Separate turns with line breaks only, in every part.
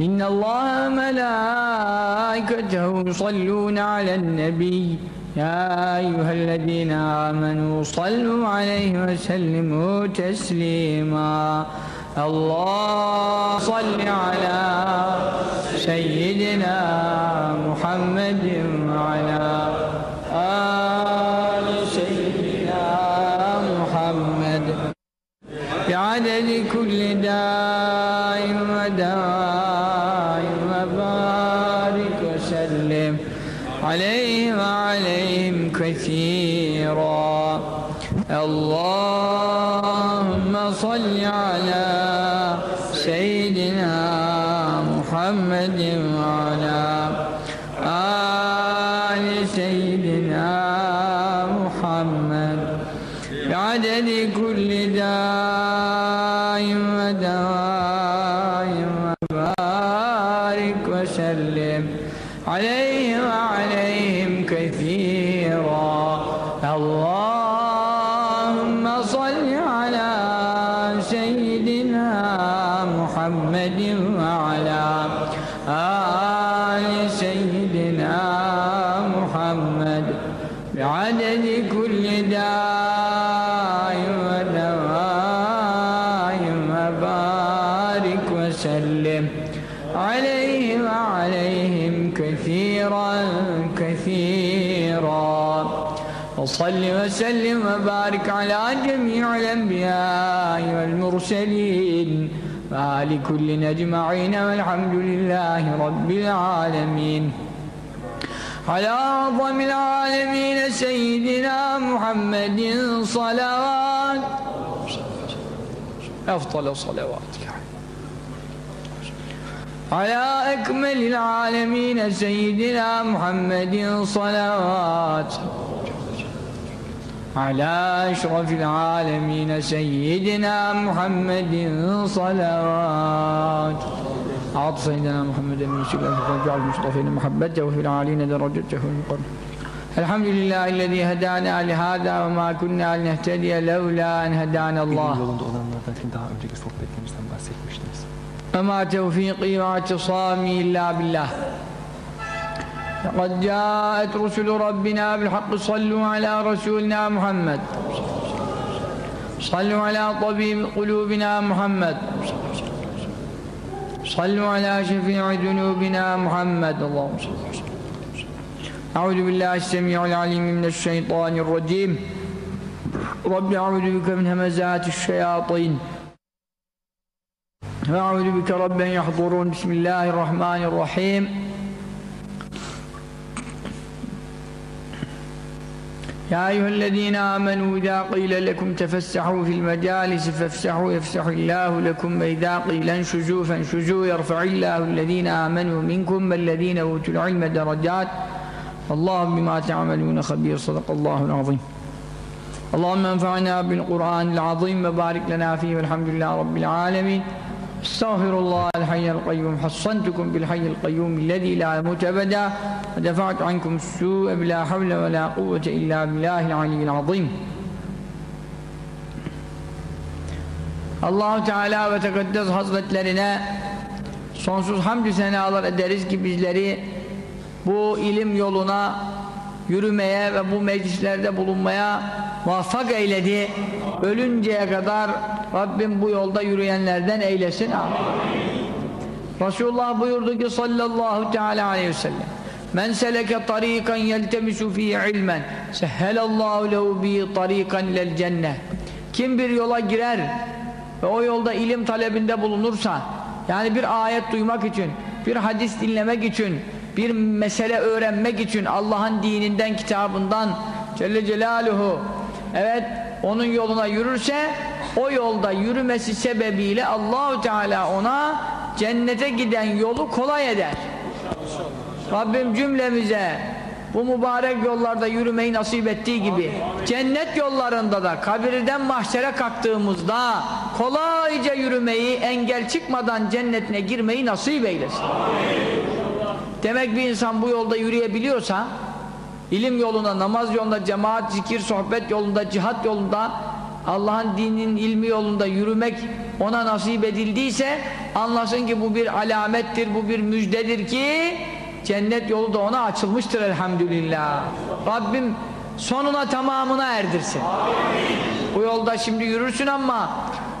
إن الله ملائكته يصلون على النبي يا أيها الذين آمنوا صلوا عليه وسلموا تسليما الله صل على سيدنا محمد وعلى آل سيدنا محمد بعدد كل دار عليه وعليهم كثيرا كثيرا وصل وسلم وبارك على جميع الأنبياء والمرسلين وآل كل أجمعين والحمد لله رب العالمين على أعظم العالمين سيدنا محمد صلوات أفضل صلواتك على أكمل العالمين سيدنا محمد صلوات على أشرف العالمين سيدنا محمد صلوات أعط سيدنا محمد من شكرا واجعل المصطفين محبته في العالين درجته المقرب الحمد لله الذي هدانا لهذا وما كنا لنهتدي لولا أن هدانا الله. daha önceki sohbetimizde فما توفيقي واعتصامي إلا بالله لقد جاءت رسل ربنا بالحق صلوا على رسولنا محمد صلوا على طبيب قلوبنا محمد صلوا على شفيع ذنوبنا محمد اللهم صل وسلم أعوذ بالله السميع العليم من الشيطان الرجيم رب أعوذ بك من همزات الشياطين أعوذ بك رب يحضرون بسم الله الرحمن الرحيم يا أيها الذين آمنوا إذا قيل لكم تفسحوا في المجالس فافسحوا يفسح الله لكم وإذا قيل انشزوا فانشزوا يرفع الله الذين آمنوا منكم والذين أوتوا العلم درجات الله بما تعملون خبير صدق الله العظيم اللهم انفعنا بالقرآن العظيم وبارك لنا فيه والحمد لله رب العالمين استغفر الله الحي القيوم حصنتكم بالحي القيوم الذي لا يموت ابدا ودفعت عنكم السوء بلا حول ولا قوه الا بالله العلي العظيم Allahu Teala ve Tekaddes Hazretlerine sonsuz hamdü senalar ederiz ki bizleri bu ilim yoluna yürümeye ve bu meclislerde bulunmaya muvaffak eyledi. Ölünceye kadar Rabbim bu yolda yürüyenlerden eylesin. Amin. Resulullah buyurdu ki sallallahu teala aleyhi ve sellem Men seleke tarikan yeltemisu fihi ilmen sehhelallahu lehu bi tarikan lel cennet. Kim bir yola girer ve o yolda ilim talebinde bulunursa yani bir ayet duymak için, bir hadis dinlemek için bir mesele öğrenmek için Allah'ın dininden kitabından Celle Celaluhu evet onun yoluna yürürse o yolda yürümesi sebebiyle Allahu Teala ona cennete giden yolu kolay eder. Rabbim cümlemize bu mübarek yollarda yürümeyi nasip ettiği gibi cennet yollarında da kabirden mahşere kalktığımızda kolayca yürümeyi engel çıkmadan cennetine girmeyi nasip eylesin. Amin. Demek bir insan bu yolda yürüyebiliyorsa ilim yolunda, namaz yolunda, cemaat, zikir, sohbet yolunda, cihat yolunda Allah'ın dininin ilmi yolunda yürümek ona nasip edildiyse anlasın ki bu bir alamettir, bu bir müjdedir ki cennet yolu da ona açılmıştır elhamdülillah. Rabbim sonuna tamamına erdirsin. Amin. Bu yolda şimdi yürürsün ama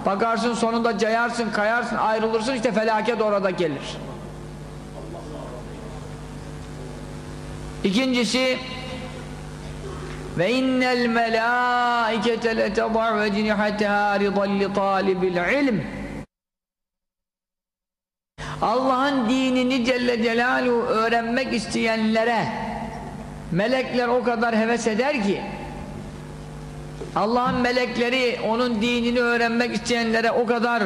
bakarsın sonunda cayarsın, kayarsın, ayrılırsın işte felaket orada gelir. İkincisi ve innel melâikete letedâ ve cinihatehâ ridalli talibil ilm Allah'ın dinini Celle Celaluhu öğrenmek isteyenlere melekler o kadar heves eder ki Allah'ın melekleri onun dinini öğrenmek isteyenlere o kadar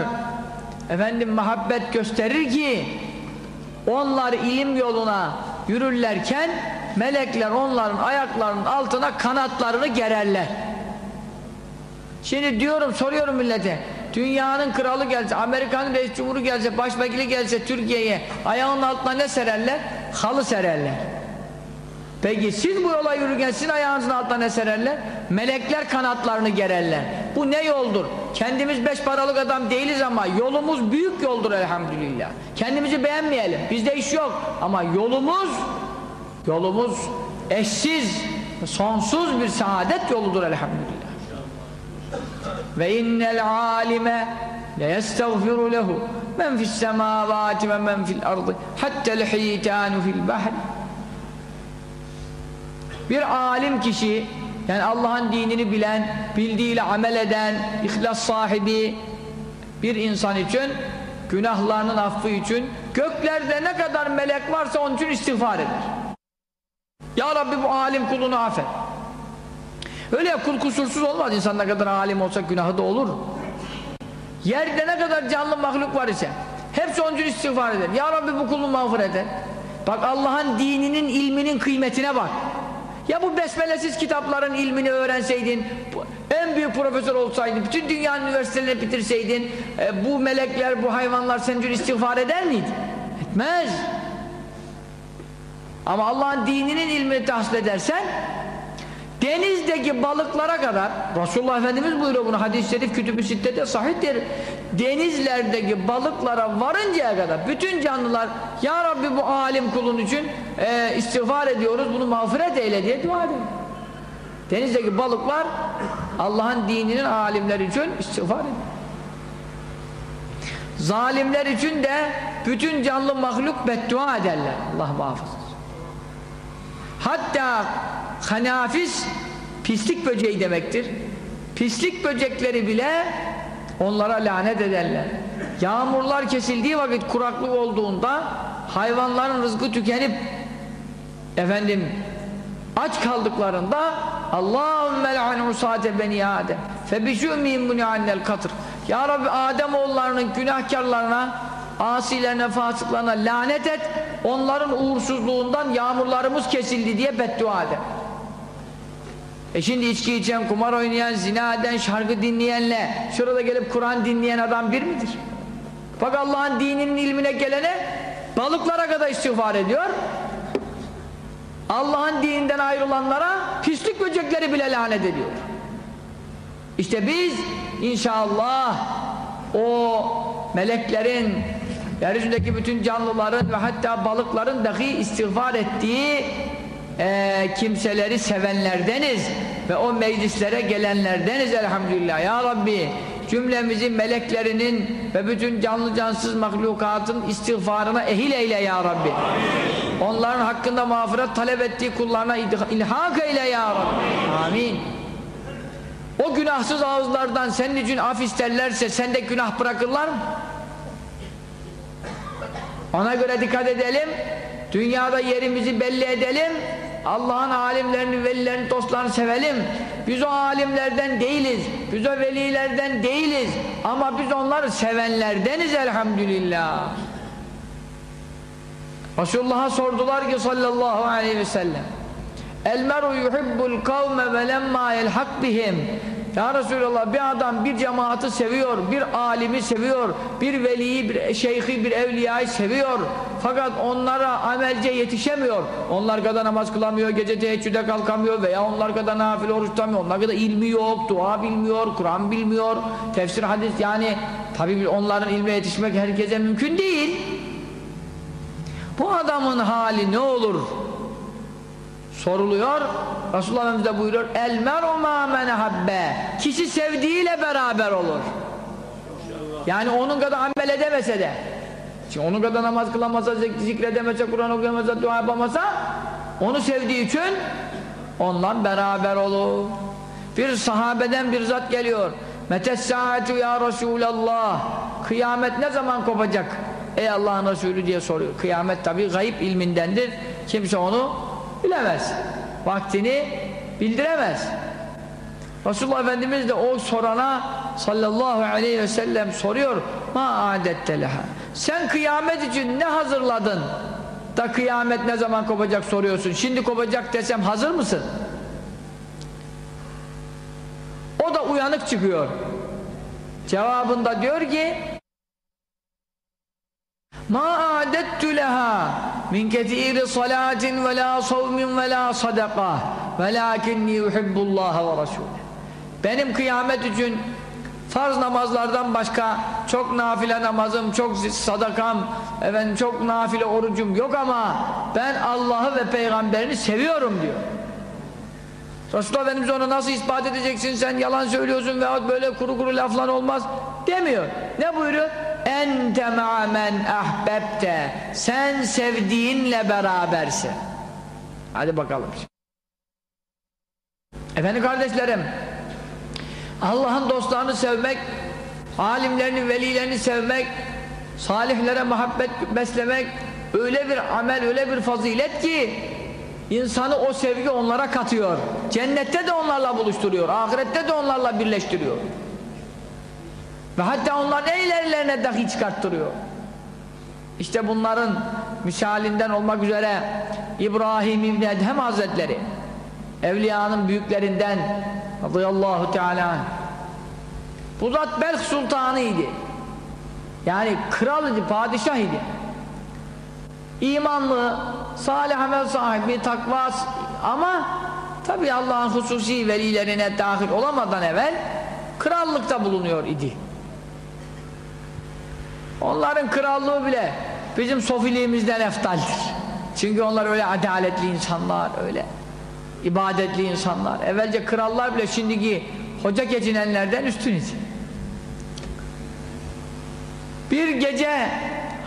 efendim muhabbet gösterir ki onlar ilim yoluna yürürlerken melekler onların ayaklarının altına kanatlarını gererler. Şimdi diyorum, soruyorum millete. Dünyanın kralı gelse, Amerikanın reis cumhuru gelse, başvekili gelse Türkiye'ye ayağının altına ne sererler? Halı sererler. Peki siz bu yola yürürken sizin ayağınızın altına ne sererler? Melekler kanatlarını gererler. Bu ne yoldur? Kendimiz beş paralık adam değiliz ama yolumuz büyük yoldur elhamdülillah. Kendimizi beğenmeyelim. Bizde iş yok. Ama yolumuz Yolumuz eşsiz, sonsuz bir saadet yoludur elhamdülillah. Ve innel alime le yestağfiru lehu men fis semavati ve men fil ardı hattel hitanu fil bahri bir alim kişi yani Allah'ın dinini bilen, bildiğiyle amel eden, ihlas sahibi bir insan için günahlarının affı için göklerde ne kadar melek varsa onun için istiğfar eder. Ya Rabbi bu alim kulunu affet. Öyle ya kul kusursuz olmaz. İnsan ne kadar alim olsa günahı da olur. Yerde ne kadar canlı mahluk var ise hepsi onun için istiğfar eder. Ya Rabbi bu kulunu mağfiret et. Bak Allah'ın dininin, ilminin kıymetine bak. Ya bu besmelesiz kitapların ilmini öğrenseydin, en büyük profesör olsaydın, bütün dünyanın üniversitelerini bitirseydin, e, bu melekler, bu hayvanlar senin için istiğfar eder miydi? Etmez. Ama Allah'ın dininin ilmini tahsil edersen denizdeki balıklara kadar Resulullah Efendimiz buyuruyor bunu hadis-i şerif kütüb-ü sittede sahihtir denizlerdeki balıklara varıncaya kadar bütün canlılar Ya Rabbi bu alim kulun için e, istiğfar ediyoruz bunu mağfiret eyle diye dua ediyor denizdeki balıklar Allah'ın dininin alimleri için istiğfar ediyor zalimler için de bütün canlı mahluk beddua ederler Allah muhafaza Hatta hanafis pislik böceği demektir. Pislik böcekleri bile onlara lanet ederler. Yağmurlar kesildiği vakit kuraklık olduğunda hayvanların rızkı tükenip efendim aç kaldıklarında Allahümme l'anhu sade beni Adem febişü'mihim bunu annel katır Ya Rabbi Adem oğullarının günahkarlarına asilerine, fasıklarına lanet et, onların uğursuzluğundan yağmurlarımız kesildi diye beddua eder. E şimdi içki içen, kumar oynayan, zina eden, şarkı dinleyenle, şurada gelip Kur'an dinleyen adam bir midir? Bak Allah'ın dininin ilmine gelene balıklara kadar istiğfar ediyor. Allah'ın dininden ayrılanlara pislik böcekleri bile lanet ediyor. İşte biz inşallah o meleklerin yeryüzündeki bütün canlıların ve hatta balıkların dahi istiğfar ettiği e, kimseleri sevenlerdeniz ve o meclislere gelenlerdeniz elhamdülillah ya Rabbi cümlemizi meleklerinin ve bütün canlı cansız mahlukatın istiğfarına ehil eyle ya Rabbi onların hakkında mağfiret talep ettiği kullarına ilhak eyle ya Rabbi amin o günahsız ağızlardan senin için af isterlerse sende günah bırakırlar mı? Ona göre dikkat edelim. Dünyada yerimizi belli edelim. Allah'ın alimlerini, velilerini, dostlarını sevelim. Biz o alimlerden değiliz. Biz o velilerden değiliz. Ama biz onları sevenlerdeniz elhamdülillah. Resulullah'a sordular ki sallallahu aleyhi ve sellem. El meru yuhibbul kavme ve yelhak bihim ya Resulallah bir adam bir cemaati seviyor, bir alimi seviyor, bir veliyi, bir şeyhi, bir evliyayı seviyor. Fakat onlara amelce yetişemiyor. Onlar kadar namaz kılamıyor, gece teheccüde kalkamıyor veya onlar kadar nafile oruç tutamıyor. Onlar kadar ilmi yok, dua bilmiyor, Kur'an bilmiyor, tefsir, hadis yani tabi onların ilme yetişmek herkese mümkün değil. Bu adamın hali ne olur? soruluyor. Resulullah Efendimiz de buyuruyor El meru ma habbe Kişi sevdiğiyle beraber olur. Yani onun kadar amel edemese de Şimdi onun kadar namaz kılamasa, zikredemese, Kur'an okuyamasa, dua yapamasa onu sevdiği için onunla beraber olur. Bir sahabeden bir zat geliyor. Metessâetü ya Resulallah Kıyamet ne zaman kopacak? Ey Allah'ın Resulü diye soruyor. Kıyamet tabi gayip ilmindendir. Kimse onu bilemez. Vaktini bildiremez. Resulullah Efendimiz de o sorana sallallahu aleyhi ve sellem soruyor ma adette leha sen kıyamet için ne hazırladın da kıyamet ne zaman kopacak soruyorsun şimdi kopacak desem hazır mısın o da uyanık çıkıyor cevabında diyor ki ma adettü leha min ketiri salatin ve la savmin ve la sadaka velakinni yuhibbullaha ve rasulü benim kıyamet için farz namazlardan başka çok nafile namazım, çok sadakam, efendim çok nafile orucum yok ama ben Allah'ı ve peygamberini seviyorum diyor. Resulullah Efendimiz ona nasıl ispat edeceksin sen yalan söylüyorsun veyahut böyle kuru kuru laflan olmaz demiyor. Ne buyuruyor? ente ma'a men ahbebte sen sevdiğinle berabersin hadi bakalım efendim kardeşlerim Allah'ın dostlarını sevmek alimlerini velilerini sevmek salihlere muhabbet beslemek öyle bir amel öyle bir fazilet ki insanı o sevgi onlara katıyor cennette de onlarla buluşturuyor ahirette de onlarla birleştiriyor ve hatta onların ellerlerine dahi çıkarttırıyor. İşte bunların misalinden olmak üzere İbrahim İbni Edhem Hazretleri Evliyanın büyüklerinden radıyallahu teala bu zat Belk Sultanı idi. Yani kral idi, padişah idi. İmanlı, salih amel sahibi, takvas ama tabi Allah'ın hususi velilerine dahil olamadan evvel krallıkta bulunuyor idi. Onların krallığı bile bizim sofiliğimizden eftaldir. Çünkü onlar öyle adaletli insanlar, öyle ibadetli insanlar. Evvelce krallar bile şimdiki hoca geçinenlerden üstün idi. Bir gece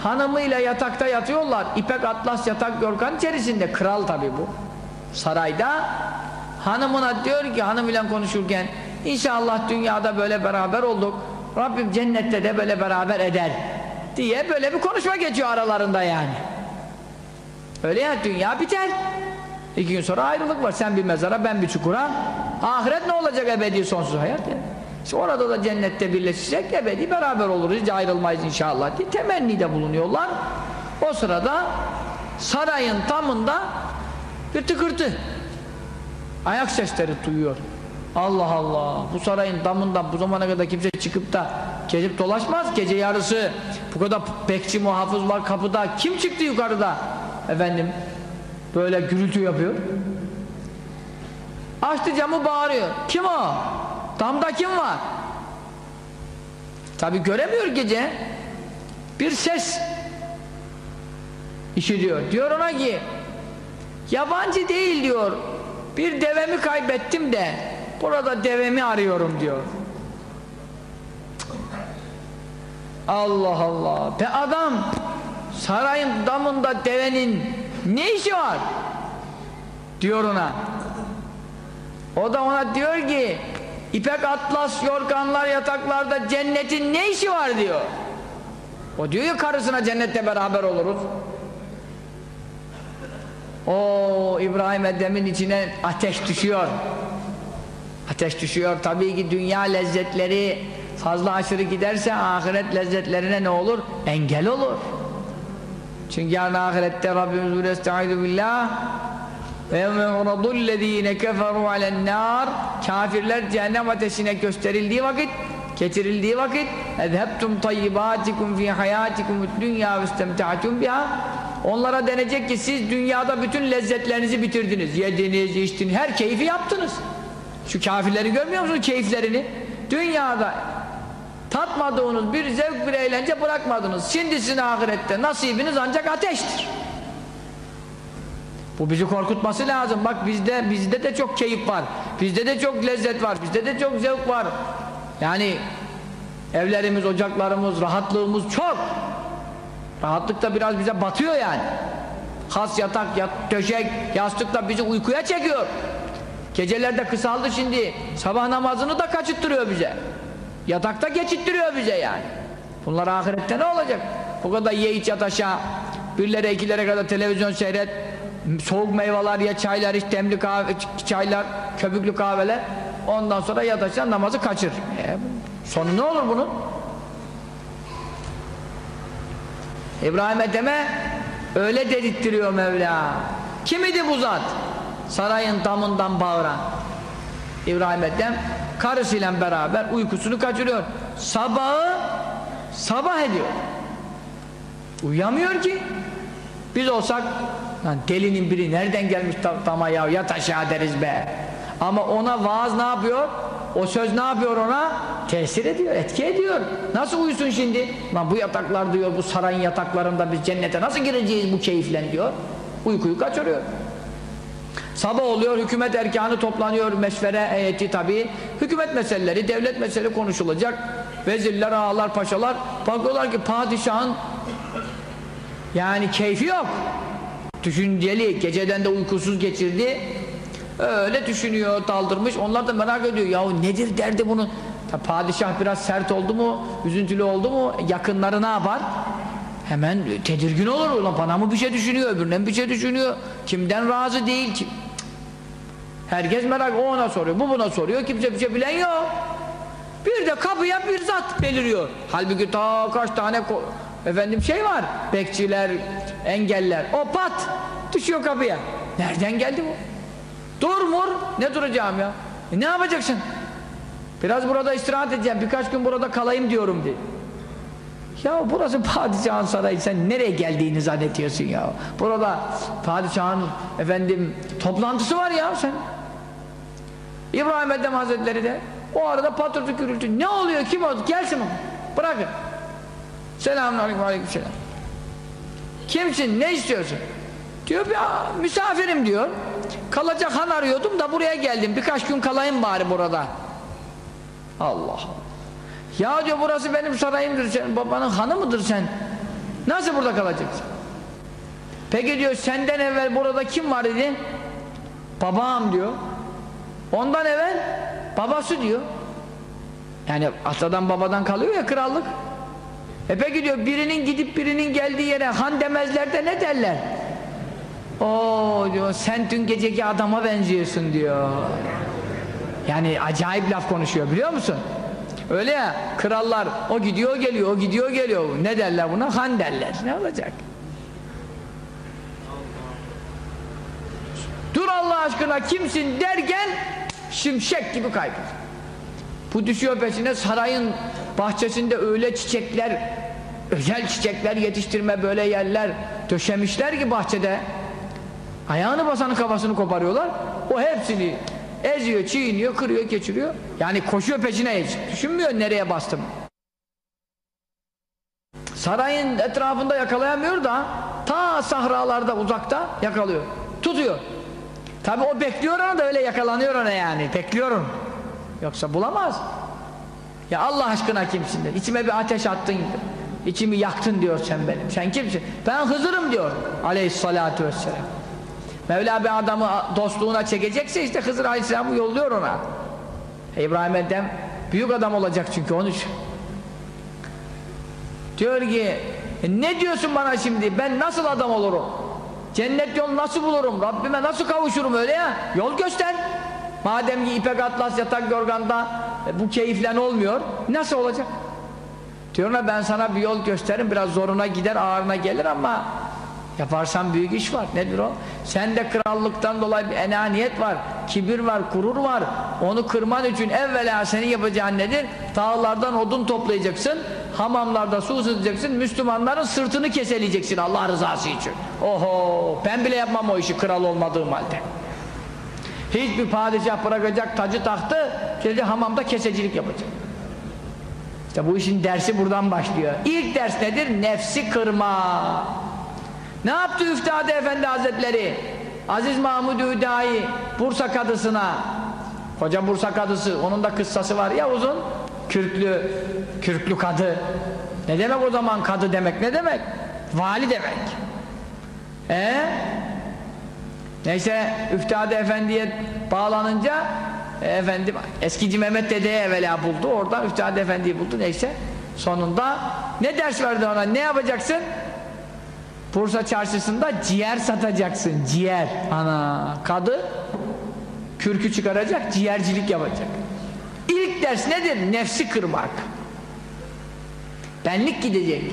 hanımıyla yatakta yatıyorlar. İpek atlas yatak yorgan içerisinde. Kral tabi bu. Sarayda hanımına diyor ki hanımıyla konuşurken inşallah dünyada böyle beraber olduk. Rabbim cennette de böyle beraber eder diye böyle bir konuşma geçiyor aralarında yani öyle ya dünya biter iki gün sonra ayrılık var sen bir mezara ben bir çukura ahiret ne olacak ebedi sonsuz hayat ya. İşte orada da cennette birleşecek ebedi beraber oluruz hiç ayrılmayız inşallah diye temenni de bulunuyorlar o sırada sarayın tamında bir tıkırtı ayak sesleri duyuyor Allah Allah bu sarayın damından bu zamana kadar kimse çıkıp da gezip dolaşmaz gece yarısı bu kadar bekçi muhafız var kapıda kim çıktı yukarıda efendim böyle gürültü yapıyor açtı camı bağırıyor kim o damda kim var tabi göremiyor gece bir ses işiliyor diyor ona ki yabancı değil diyor bir devemi kaybettim de burada devemi arıyorum diyor. Allah Allah. Be adam sarayın damında devenin ne işi var? Diyor ona. O da ona diyor ki ipek atlas yorganlar yataklarda cennetin ne işi var diyor. O diyor ya karısına cennette beraber oluruz. O İbrahim Edem'in içine ateş düşüyor. Ateş düşüyor. Tabii ki dünya lezzetleri fazla aşırı giderse ahiret lezzetlerine ne olur? Engel olur. Çünkü yani ahirette Rabbimiz müstaidu billah ve yevme'uradüllezine keferu alennâr kafirler cehennem ateşine gösterildiği vakit getirildiği vakit ezhebtum tayyibatikum fi hayatikum dünya ve biha onlara denecek ki siz dünyada bütün lezzetlerinizi bitirdiniz yediniz içtiniz her keyfi yaptınız şu kafirleri görmüyor musunuz keyiflerini? Dünyada tatmadığınız bir zevk bir eğlence bırakmadınız. Şimdi sizin ahirette nasibiniz ancak ateştir. Bu bizi korkutması lazım. Bak bizde bizde de çok keyif var. Bizde de çok lezzet var. Bizde de çok zevk var. Yani evlerimiz, ocaklarımız, rahatlığımız çok. Rahatlık da biraz bize batıyor yani. Has yatak, yat, döşek, yastık da bizi uykuya çekiyor. Geceler kısaldı şimdi. Sabah namazını da kaçıttırıyor bize. Yatakta geçittiriyor bize yani. Bunlar ahirette ne olacak? Bu kadar ye iç yat aşağı. Birlere ikilere kadar televizyon seyret. Soğuk meyveler ya çaylar iç demli kahve, çaylar, köpüklü kahveler. Ondan sonra yat aşağı namazı kaçır. E, sonu ne olur bunun? İbrahim Edem'e öyle dedirttiriyor Mevla. Kim idi bu zat? sarayın damından bağıran İbrahim Ethem karısıyla beraber uykusunu kaçırıyor sabahı sabah ediyor uyuyamıyor ki biz olsak yani delinin biri nereden gelmiş tama ya yat aşağı deriz be ama ona vaaz ne yapıyor o söz ne yapıyor ona tesir ediyor etki ediyor nasıl uyusun şimdi Lan bu yataklar diyor bu sarayın yataklarında biz cennete nasıl gireceğiz bu keyiflen diyor uykuyu kaçırıyor Sabah oluyor, hükümet erkanı toplanıyor, meşvere heyeti tabii. Hükümet meseleleri, devlet meseleleri konuşulacak. Vezirler, ağalar, paşalar bakıyorlar ki padişahın yani keyfi yok. Düşünceli, geceden de uykusuz geçirdi. Öyle düşünüyor, daldırmış. Onlar da merak ediyor. Yahu nedir derdi bunun? padişah biraz sert oldu mu, üzüntülü oldu mu yakınları ne yapar? hemen tedirgin olur. Ulan bana mı bir şey düşünüyor, öbürüne mi bir şey düşünüyor? Kimden razı değil ki? Herkes merak, o ona soruyor, bu buna soruyor, kimse bir şey bilen yok. Bir de kapıya bir zat beliriyor. Halbuki ta kaç tane efendim şey var, bekçiler, engeller. O pat düşüyor kapıya. Nereden geldi bu? Durmur, ne duracağım ya? E ne yapacaksın? Biraz burada istirahat edeceğim, birkaç gün burada kalayım diyorum diye. Ya burası padişahın sarayı sen nereye geldiğini zannediyorsun ya. Burada padişahın efendim toplantısı var ya sen. İbrahim Edem Hazretleri de o arada patırtı gürültü. Ne oluyor kim oldu? Gelsin mi? Bırakın. Selamünaleyküm. aleyküm selam. Kimsin? Ne istiyorsun? Diyor ya misafirim diyor. Kalacak han arıyordum da buraya geldim. Birkaç gün kalayım bari burada. Allah Allah. Ya diyor burası benim sarayımdır sen babanın hanı mıdır sen? Nasıl burada kalacaksın? Peki diyor senden evvel burada kim var dedi? Babam diyor. Ondan evvel babası diyor. Yani atadan babadan kalıyor ya krallık. E peki diyor birinin gidip birinin geldiği yere han demezler de ne derler? O diyor sen dün geceki adama benziyorsun diyor. Yani acayip laf konuşuyor biliyor musun? Öyle ya krallar o gidiyor geliyor o gidiyor geliyor. Ne derler buna? Han derler. Ne olacak? Dur Allah aşkına kimsin derken şimşek gibi kaybolur. Bu düşüyor peşine sarayın bahçesinde öyle çiçekler özel çiçekler yetiştirme böyle yerler döşemişler ki bahçede ayağını basanın kafasını koparıyorlar o hepsini Eziyor, çiğniyor, kırıyor, geçiriyor. Yani koşuyor peşine hiç. Düşünmüyor nereye bastım. Sarayın etrafında yakalayamıyor da ta sahralarda uzakta yakalıyor. Tutuyor. Tabi o bekliyor ona da öyle yakalanıyor ona yani. Bekliyorum. Yoksa bulamaz. Ya Allah aşkına kimsin de. İçime bir ateş attın. İçimi yaktın diyor sen benim. Sen kimsin? Ben Hızır'ım diyor. Aleyhissalatu vesselam. Mevla bir adamı dostluğuna çekecekse işte Hızır Aleyhisselam'ı yolluyor ona. E, İbrahim Edem büyük adam olacak çünkü onun için. Diyor ki e, ne diyorsun bana şimdi ben nasıl adam olurum? Cennet yolu nasıl bulurum? Rabbime nasıl kavuşurum öyle ya? Yol göster. Madem ki İpek Atlas yatak yorganda e, bu keyiflen olmuyor nasıl olacak? Diyor ben sana bir yol gösteririm. biraz zoruna gider ağırına gelir ama Yaparsan büyük iş var. Nedir o? Sende krallıktan dolayı bir enaniyet var, kibir var, kurur var. Onu kırman için evvela senin yapacağın nedir? Dağlardan odun toplayacaksın, hamamlarda su ısıtacaksın, Müslümanların sırtını keseleyeceksin Allah rızası için. Oho! Ben bile yapmam o işi kral olmadığım halde. Hiçbir padişah bırakacak tacı tahtı, geldi hamamda kesecilik yapacak. İşte bu işin dersi buradan başlıyor. İlk ders nedir? Nefsi kırma. Ne yaptı Üftade Efendi Hazretleri? Aziz Mahmud Hüdayi Bursa kadısına Koca Bursa kadısı, onun da kıssası var ya uzun Kürklü Kürklü kadı Ne demek o zaman kadı demek ne demek? Vali demek E Neyse Üftade Efendi'ye bağlanınca e, efendim eskici Mehmet dedeye evvela buldu oradan Üftade Efendi'yi buldu neyse sonunda ne ders verdi ona ne yapacaksın Bursa çarşısında ciğer satacaksın ciğer ana kadı kürkü çıkaracak ciğercilik yapacak ilk ders nedir nefsi kırmak benlik gidecek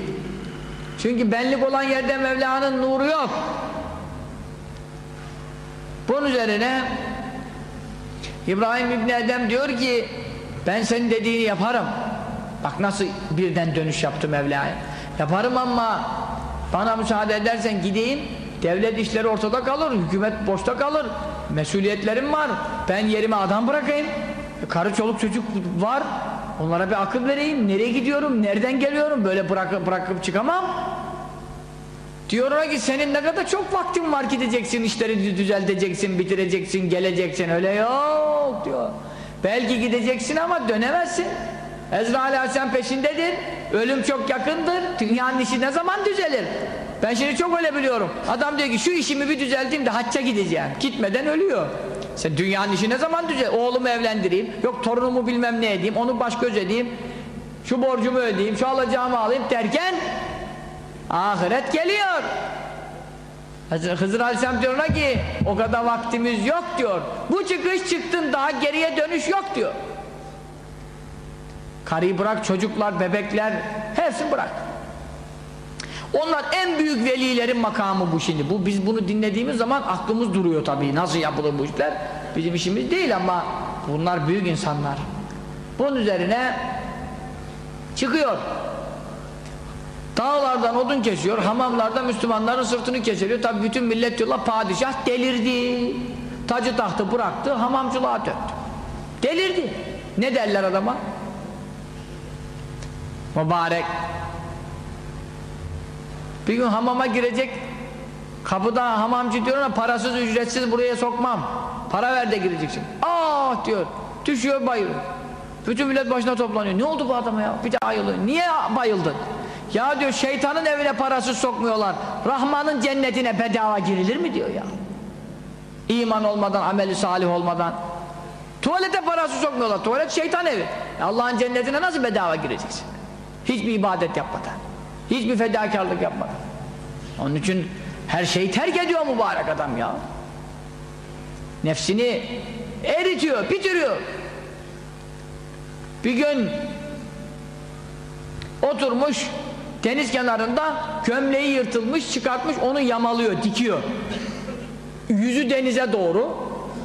çünkü benlik olan yerde Mevla'nın nuru yok bunun üzerine İbrahim İbni Edem diyor ki ben senin dediğini yaparım bak nasıl birden dönüş yaptım Mevla'ya yaparım ama bana müsaade edersen gideyim, devlet işleri ortada kalır, hükümet boşta kalır, mesuliyetlerim var, ben yerime adam bırakayım, e, karı çoluk çocuk var, onlara bir akıl vereyim, nereye gidiyorum, nereden geliyorum, böyle bırakıp, bırakıp çıkamam. Diyorlar ki senin ne kadar çok vaktin var gideceksin, işleri düzelteceksin, bitireceksin, geleceksin, öyle yok diyor. Belki gideceksin ama dönemezsin. Ezra Aleyhisselam peşindedir. Ölüm çok yakındır. Dünyanın işi ne zaman düzelir? Ben şimdi çok öyle biliyorum. Adam diyor ki şu işimi bir düzelteyim de hacca gideceğim. Gitmeden ölüyor. Sen dünyanın işi ne zaman düzelir? Oğlumu evlendireyim, yok torunumu bilmem ne edeyim, onu baş göz edeyim, şu borcumu ödeyeyim, şu alacağımı alayım derken ahiret geliyor. Hızır Aleyhisselam diyor ona ki o kadar vaktimiz yok diyor. Bu çıkış çıktın daha geriye dönüş yok diyor. Karıyı bırak, çocuklar, bebekler, hepsini bırak. Onlar en büyük velilerin makamı bu şimdi. Bu biz bunu dinlediğimiz zaman aklımız duruyor tabii. Nasıl yapılır bu işler? Bizim işimiz değil ama bunlar büyük insanlar. Bunun üzerine çıkıyor. Dağlardan odun kesiyor, hamamlarda Müslümanların sırtını kesiliyor. Tabi bütün millet diyorlar padişah delirdi. Tacı tahtı bıraktı, hamamcılığa döndü. Delirdi. Ne derler adama? mübarek bir gün hamama girecek kapıda hamamcı diyor ama parasız ücretsiz buraya sokmam para ver de gireceksin ah diyor düşüyor bayılıyor bütün millet başına toplanıyor ne oldu bu adama ya bir de ayılıyor niye bayıldın ya diyor şeytanın evine parasız sokmuyorlar Rahman'ın cennetine bedava girilir mi diyor ya İman olmadan ameli salih olmadan tuvalete parasız sokmuyorlar tuvalet şeytan evi e, Allah'ın cennetine nasıl bedava gireceksin Hiçbir ibadet yapmadan. Hiçbir fedakarlık yapmadan. Onun için her şeyi terk ediyor mübarek adam ya. Nefsini eritiyor, bitiriyor. Bir gün oturmuş deniz kenarında kömleği yırtılmış çıkartmış onu yamalıyor dikiyor yüzü denize doğru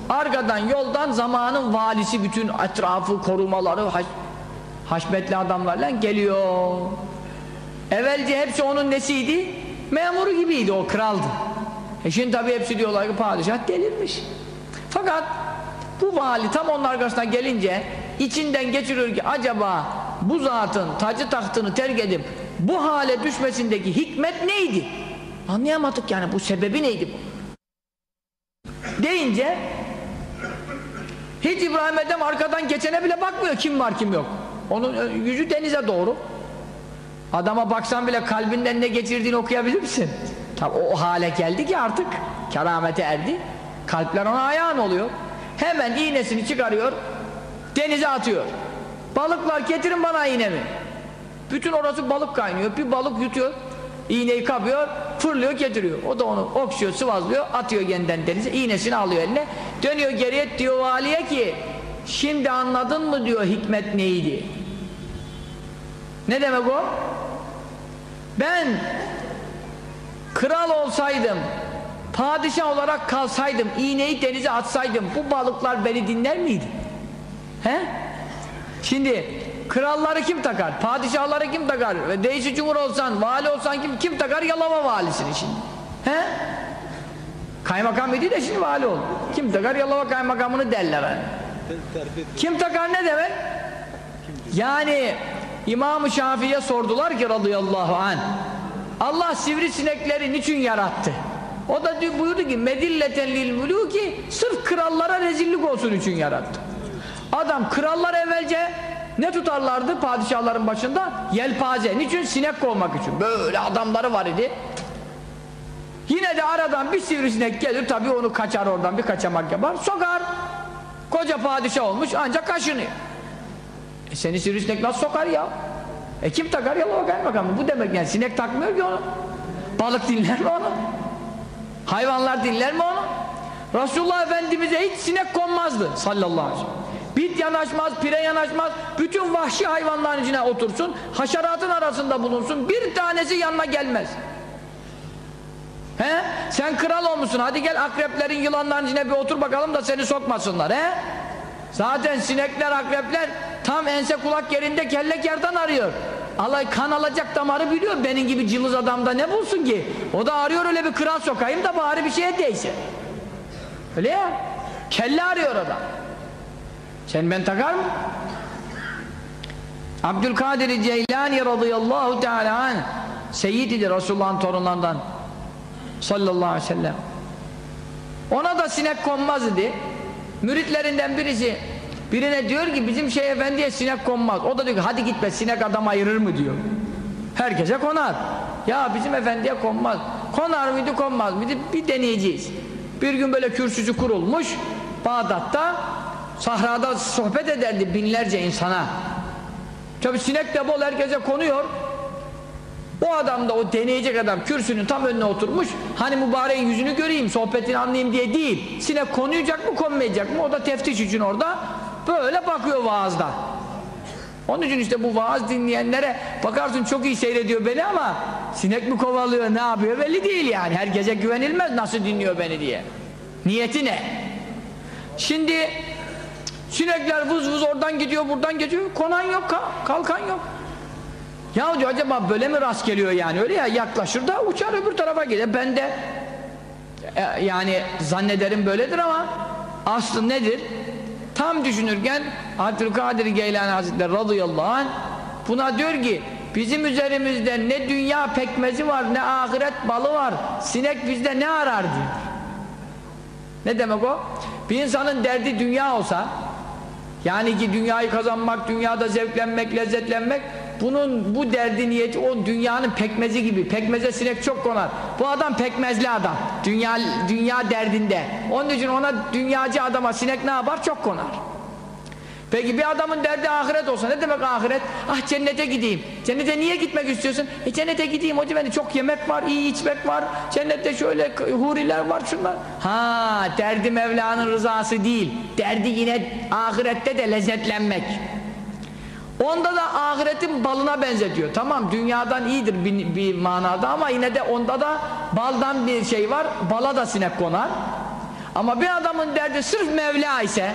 arkadan yoldan zamanın valisi bütün etrafı korumaları haşmetli adamlarla geliyor. Evvelce hepsi onun nesiydi? Memuru gibiydi o kraldı. E şimdi tabii hepsi diyorlar ki padişah delirmiş. Fakat bu vali tam onun arkasından gelince içinden geçiriyor ki acaba bu zatın tacı tahtını terk edip bu hale düşmesindeki hikmet neydi? Anlayamadık yani bu sebebi neydi bu? Deyince hiç İbrahim Edem arkadan geçene bile bakmıyor kim var kim yok. Onun e, yüzü denize doğru. Adama baksan bile kalbinden ne geçirdiğini okuyabilir misin? Tabi o hale geldi ki artık keramete erdi. Kalpler ona ayağın oluyor. Hemen iğnesini çıkarıyor, denize atıyor. Balıklar getirin bana iğnemi. Bütün orası balık kaynıyor. Bir balık yutuyor, iğneyi kapıyor, fırlıyor, getiriyor. O da onu okşuyor, sıvazlıyor, atıyor yeniden denize, iğnesini alıyor eline. Dönüyor geriye diyor valiye ki, şimdi anladın mı diyor hikmet neydi? Ne demek o? Ben kral olsaydım, padişah olarak kalsaydım, iğneyi denize atsaydım bu balıklar beni dinler miydi? He? Şimdi kralları kim takar? Padişahları kim takar? Değişi cumhur olsan, vali olsan kim kim takar? Yalama valisini şimdi. He? Kaymakam idi de şimdi vali oldu. Kim takar? Yalama kaymakamını derler. Kim takar ne demek? Yani İmam-ı Şafii'ye sordular ki radıyallahu an. Allah sivrisinekleri niçin yarattı? O da buyurdu ki medilleten lil muluki sırf krallara rezillik olsun için yarattı. Adam krallar evvelce ne tutarlardı padişahların başında? Yelpaze. Niçin? Sinek kovmak için. Böyle adamları var idi. Yine de aradan bir sivrisinek gelir tabii onu kaçar oradan bir kaçamak yapar. Sokar. Koca padişah olmuş ancak kaşınıyor. E seni sivrisinek nasıl sokar ya? E kim takar yalova kaymakamı? Bu demek yani sinek takmıyor ki onu. Balık dinler mi onu? Hayvanlar dinler mi onu? Resulullah Efendimiz'e hiç sinek konmazdı sallallahu aleyhi ve sellem. Bit yanaşmaz, pire yanaşmaz, bütün vahşi hayvanların içine otursun, haşeratın arasında bulunsun, bir tanesi yanına gelmez. He? Sen kral olmuşsun, hadi gel akreplerin, yılanların içine bir otur bakalım da seni sokmasınlar, he? Zaten sinekler, akrepler Tam ense kulak yerinde kelle kerdan arıyor. Allah kan alacak damarı biliyor. Benim gibi cılız adamda ne bulsun ki? O da arıyor öyle bir kral sokayım da bari bir şeye değse. Öyle ya. Kelle arıyor adam. Sen ben takar mı? Abdülkadir Ceylani radıyallahu teala anh Seyyididir Resulullah'ın torunlarından sallallahu aleyhi ve sellem ona da sinek konmaz idi müritlerinden birisi Birine diyor ki bizim şey efendiye sinek konmaz. O da diyor ki hadi gitme sinek adam ayırır mı diyor. Herkese konar. Ya bizim efendiye konmaz. Konar mıydı konmaz mıydı bir deneyeceğiz. Bir gün böyle kürsücü kurulmuş Bağdat'ta sahrada sohbet ederdi binlerce insana. Tabi sinek de bol herkese konuyor. O adam da o deneyecek adam kürsünün tam önüne oturmuş. Hani mübareğin yüzünü göreyim, sohbetini anlayayım diye değil. Sinek konuyacak mı, konmayacak mı? O da teftiş için orada. Böyle bakıyor vaazda. Onun için işte bu vaaz dinleyenlere bakarsın çok iyi seyrediyor beni ama sinek mi kovalıyor ne yapıyor belli değil yani. Herkese güvenilmez nasıl dinliyor beni diye. Niyeti ne? Şimdi sinekler vız vız oradan gidiyor buradan geçiyor konan yok kalkan yok. Ya diyor acaba böyle mi rast geliyor yani öyle ya yaklaşır da uçar öbür tarafa gider. Ben de e, yani zannederim böyledir ama aslı nedir? tam düşünürken Abdülkadir Geylani Hazretleri radıyallahu anh buna diyor ki bizim üzerimizde ne dünya pekmezi var ne ahiret balı var sinek bizde ne arar diyor. Ne demek o? Bir insanın derdi dünya olsa yani ki dünyayı kazanmak, dünyada zevklenmek, lezzetlenmek bunun bu derdi niyeti o dünyanın pekmezi gibi pekmeze sinek çok konar bu adam pekmezli adam dünya, dünya derdinde onun için ona dünyacı adama sinek ne yapar çok konar Peki bir adamın derdi ahiret olsa ne demek ahiret? Ah cennete gideyim. Cennete niye gitmek istiyorsun? E cennete gideyim hocam beni çok yemek var, iyi içmek var. Cennette şöyle huriler var şunlar. Ha derdi Mevla'nın rızası değil. Derdi yine ahirette de lezzetlenmek. Onda da ahiretin balına benzetiyor. Tamam dünyadan iyidir bir, bir manada ama yine de onda da baldan bir şey var, bala da sinek konar. Ama bir adamın derdi sırf Mevla ise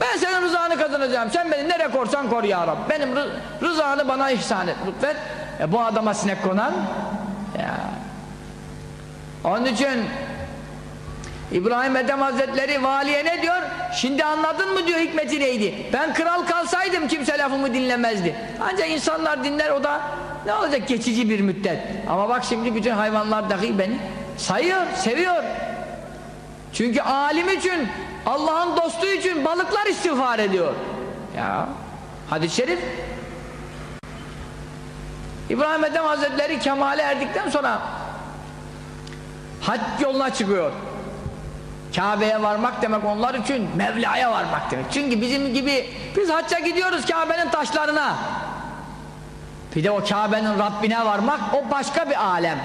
ben senin rızanı kazanacağım. Sen beni nereye korsan kor ya Rab. Benim rız rızanı bana ihsan et, lütfet. E bu adama sinek konan ya. Onun için İbrahim Edem Hazretleri valiye ne diyor? Şimdi anladın mı diyor hikmeti neydi? Ben kral kalsaydım kimse lafımı dinlemezdi. Ancak insanlar dinler o da ne olacak geçici bir müddet. Ama bak şimdi bütün hayvanlar dahi beni sayıyor, seviyor. Çünkü alim için, Allah'ın dostu için balıklar istiğfar ediyor. Ya hadis-i şerif. İbrahim Edem Hazretleri kemale erdikten sonra hac yoluna çıkıyor. Kabe'ye varmak demek onlar için Mevla'ya varmak demek. Çünkü bizim gibi biz hacca gidiyoruz Kabe'nin taşlarına. Bir de o Kabe'nin Rabbine varmak o başka bir alem.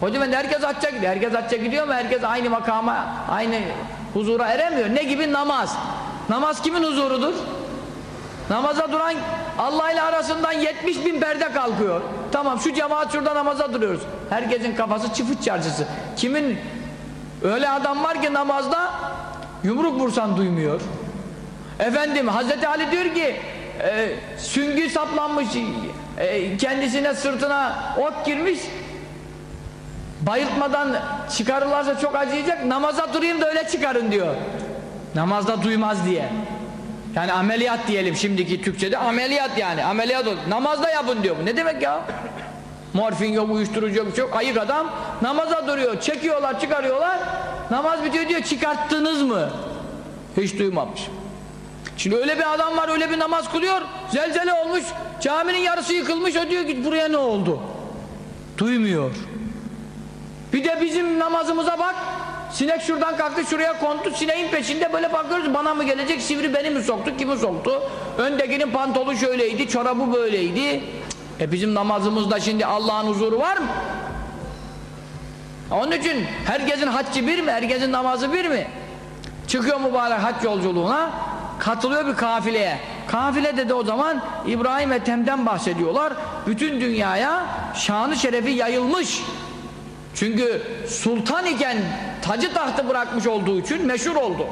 Hocam ben herkes hacca gidiyor. Herkes hacca gidiyor mu? Herkes aynı makama, aynı huzura eremiyor. Ne gibi namaz? Namaz kimin huzurudur? Namaza duran Allah ile arasından 70 bin perde kalkıyor. Tamam şu cemaat şurada namaza duruyoruz. Herkesin kafası çıfıt çarşısı. Kimin Öyle adam var ki namazda yumruk vursan duymuyor. Efendim Hazreti Ali diyor ki e, süngü saplanmış e, kendisine sırtına ot girmiş bayıltmadan çıkarırlarsa çok acıyacak namaza durayım da öyle çıkarın diyor namazda duymaz diye yani ameliyat diyelim şimdiki Türkçe'de ameliyat yani ameliyat ol. namazda yapın diyor ne demek ya Morfin yok, uyuşturucu yok, çok ayık adam namaza duruyor. Çekiyorlar, çıkarıyorlar. Namaz bitiyor diyor, çıkarttınız mı? Hiç duymamış. Şimdi öyle bir adam var, öyle bir namaz kılıyor. Zelzele olmuş, caminin yarısı yıkılmış. O diyor ki buraya ne oldu? Duymuyor. Bir de bizim namazımıza bak. Sinek şuradan kalktı şuraya kondu. Sineğin peşinde böyle bakıyoruz bana mı gelecek sivri beni mi soktu kimi soktu. Öndekinin pantolu şöyleydi çorabı böyleydi. E bizim namazımızda şimdi Allah'ın huzuru var mı? Onun için herkesin haccı bir mi? Herkesin namazı bir mi? Çıkıyor mübarek hac yolculuğuna katılıyor bir kafileye. Kafile dedi o zaman İbrahim Ethem'den bahsediyorlar. Bütün dünyaya şanı şerefi yayılmış. Çünkü sultan iken tacı tahtı bırakmış olduğu için meşhur oldu.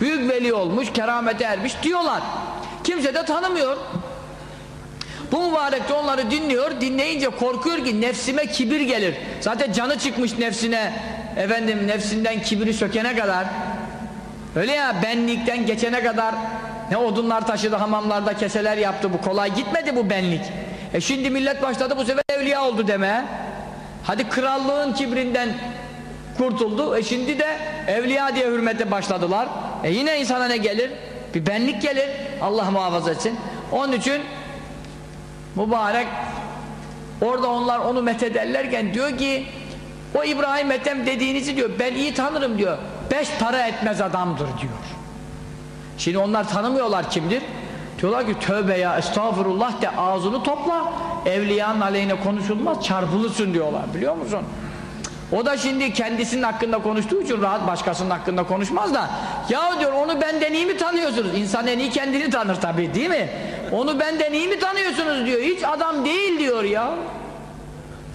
Büyük veli olmuş, keramete ermiş diyorlar. Kimse de tanımıyor. Bu mübarek de onları dinliyor, dinleyince korkuyor ki nefsime kibir gelir. Zaten canı çıkmış nefsine, efendim nefsinden kibiri sökene kadar. Öyle ya benlikten geçene kadar ne odunlar taşıdı hamamlarda keseler yaptı bu kolay gitmedi bu benlik. E şimdi millet başladı bu sefer evliya oldu deme. Hadi krallığın kibrinden kurtuldu. E şimdi de evliya diye hürmete başladılar. E yine insana ne gelir? Bir benlik gelir. Allah muhafaza etsin. Onun için mübarek orada onlar onu methederlerken diyor ki o İbrahim Ethem dediğinizi diyor ben iyi tanırım diyor beş para etmez adamdır diyor şimdi onlar tanımıyorlar kimdir diyorlar ki tövbe ya estağfurullah de ağzını topla evliyanın aleyhine konuşulmaz çarpılırsın diyorlar biliyor musun o da şimdi kendisinin hakkında konuştuğu için rahat başkasının hakkında konuşmaz da ya diyor onu benden iyi mi tanıyorsunuz? insan en iyi kendini tanır tabii değil mi? Onu benden iyi mi tanıyorsunuz diyor. Hiç adam değil diyor ya.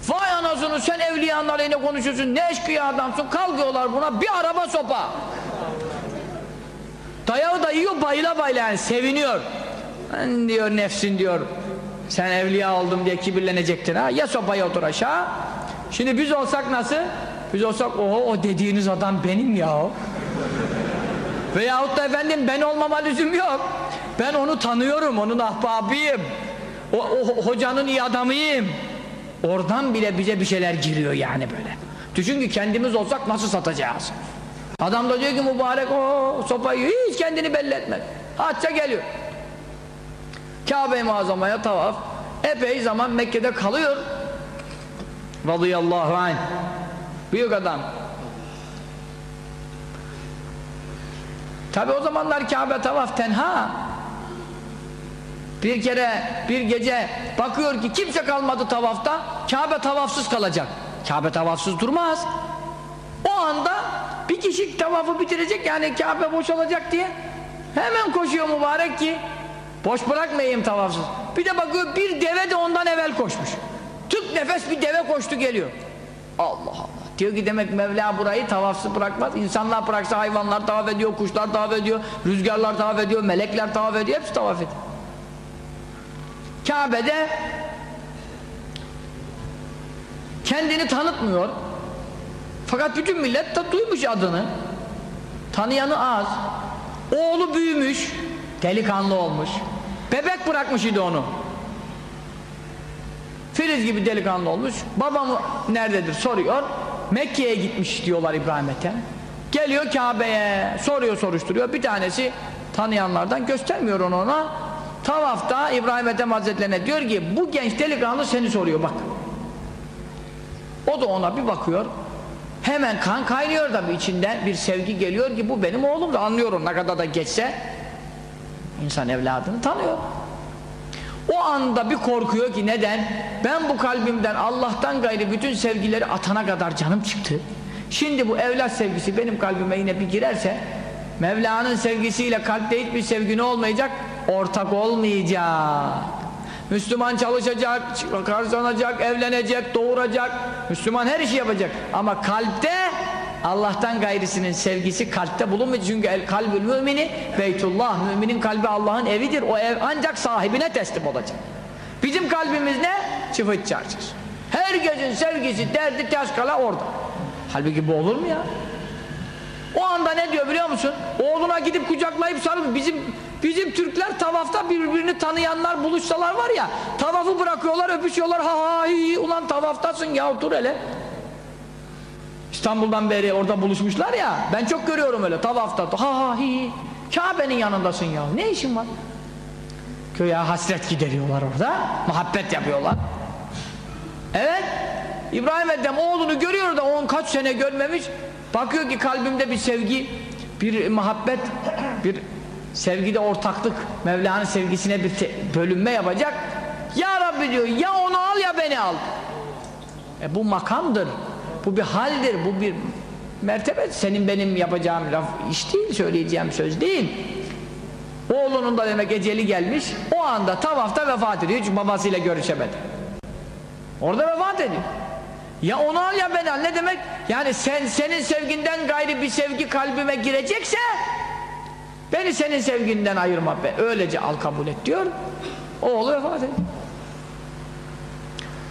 Vay anasını sen evliyanın aleyhine konuşuyorsun. Ne eşkıya adamsın. Kalkıyorlar buna bir araba sopa. Dayağı da yiyor bayıla bayla yani seviniyor. Ben diyor nefsin diyor. Sen evliya oldum diye kibirlenecektin ha. Ya sopaya otur aşağı. Şimdi biz olsak nasıl? Biz olsak oho o dediğiniz adam benim ya. Veyahut da efendim ben olmama lüzum yok. Ben onu tanıyorum, onun ahbabıyım. O, o hocanın iyi adamıyım. Oradan bile bize bir şeyler giriyor yani böyle. Düşün ki kendimiz olsak nasıl satacağız? Adam da diyor ki mübarek o sopayı hiç kendini belli etmez. Hacca geliyor. Kabe-i Muazzama'ya tavaf. Epey zaman Mekke'de kalıyor. Radıyallahu anh. Büyük adam. Tabi o zamanlar Kabe tavaf tenha. Bir kere bir gece bakıyor ki kimse kalmadı tavafta. Kabe tavafsız kalacak. Kabe tavafsız durmaz. O anda bir kişi tavafı bitirecek yani Kabe boş olacak diye hemen koşuyor mübarek ki boş bırakmayayım tavafsız. Bir de bakıyor bir deve de ondan evvel koşmuş. Tık nefes bir deve koştu geliyor. Allah Allah. Diyor ki demek Mevla burayı tavafsız bırakmaz. İnsanlar bıraksa hayvanlar tavaf ediyor, kuşlar tavaf ediyor, rüzgarlar tavaf ediyor, melekler tavaf ediyor, hepsi tavaf ediyor. Kabe'de kendini tanıtmıyor. Fakat bütün millet da duymuş adını. Tanıyanı az. Oğlu büyümüş, delikanlı olmuş. Bebek bırakmış idi onu. Filiz gibi delikanlı olmuş. Babam nerededir soruyor. Mekke'ye gitmiş diyorlar İbrahim'e. Geliyor Kabe'ye, soruyor soruşturuyor. Bir tanesi tanıyanlardan göstermiyor onu ona. Tavafta İbrahim Ethem Hazretlerine diyor ki bu genç delikanlı seni soruyor bak. O da ona bir bakıyor. Hemen kan kaynıyor tabi içinden bir sevgi geliyor ki bu benim oğlum da anlıyorum ne kadar da geçse. insan evladını tanıyor. O anda bir korkuyor ki neden? Ben bu kalbimden Allah'tan gayrı bütün sevgileri atana kadar canım çıktı. Şimdi bu evlat sevgisi benim kalbime yine bir girerse Mevla'nın sevgisiyle kalpte hiçbir sevgi ne olmayacak? ortak olmayacak. Müslüman çalışacak, kazanacak, evlenecek, doğuracak. Müslüman her işi yapacak. Ama kalpte Allah'tan gayrisinin sevgisi kalpte bulunmuyor. Çünkü el kalbül mümini beytullah. Müminin kalbi Allah'ın evidir. O ev ancak sahibine teslim olacak. Bizim kalbimiz ne? Çıfıt çarçır. Herkesin sevgisi, derdi, ters kala orada. Halbuki bu olur mu ya? O anda ne diyor biliyor musun? Oğluna gidip kucaklayıp sarıl. Bizim Bizim Türkler tavafta birbirini tanıyanlar buluşsalar var ya tavafı bırakıyorlar öpüşüyorlar ha ha hi, ulan tavaftasın ya otur hele. İstanbul'dan beri orada buluşmuşlar ya ben çok görüyorum öyle tavafta ha ha hi Kabe'nin yanındasın ya ne işin var? Köye hasret gideriyorlar orada muhabbet yapıyorlar. Evet İbrahim Edem oğlunu görüyor da on kaç sene görmemiş bakıyor ki kalbimde bir sevgi bir muhabbet bir Sevgide ortaklık, Mevla'nın sevgisine bir bölünme yapacak. Ya Rabbi diyor, ya onu al ya beni al. E bu makamdır, bu bir haldir, bu bir mertebe. Senin benim yapacağım laf iş değil, söyleyeceğim söz değil. Oğlunun da demek eceli gelmiş, o anda tavafta vefat ediyor. Çünkü babasıyla görüşemedi. Orada vefat ediyor. Ya onu al ya beni al ne demek? Yani sen senin sevginden gayri bir sevgi kalbime girecekse Beni senin sevginden ayırma be. Öylece al kabul et diyor. Oğlu vefat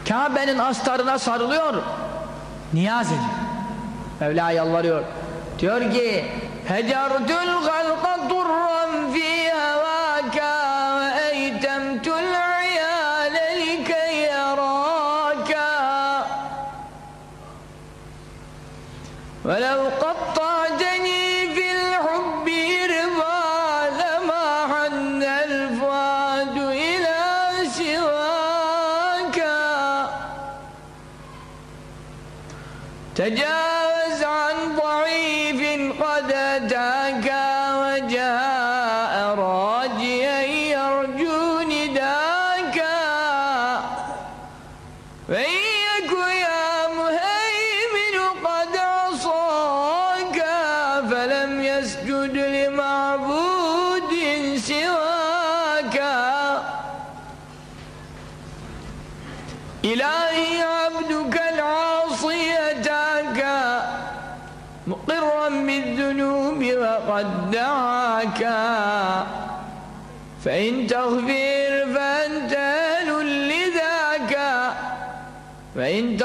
Kabe'nin astarına sarılıyor. Niyaz ediyor. Mevla yalvarıyor. Diyor ki Hecerdül galqa durran fi hevâkâ ve eytemtül iyâle likey yarâkâ ve lev qattâ cenî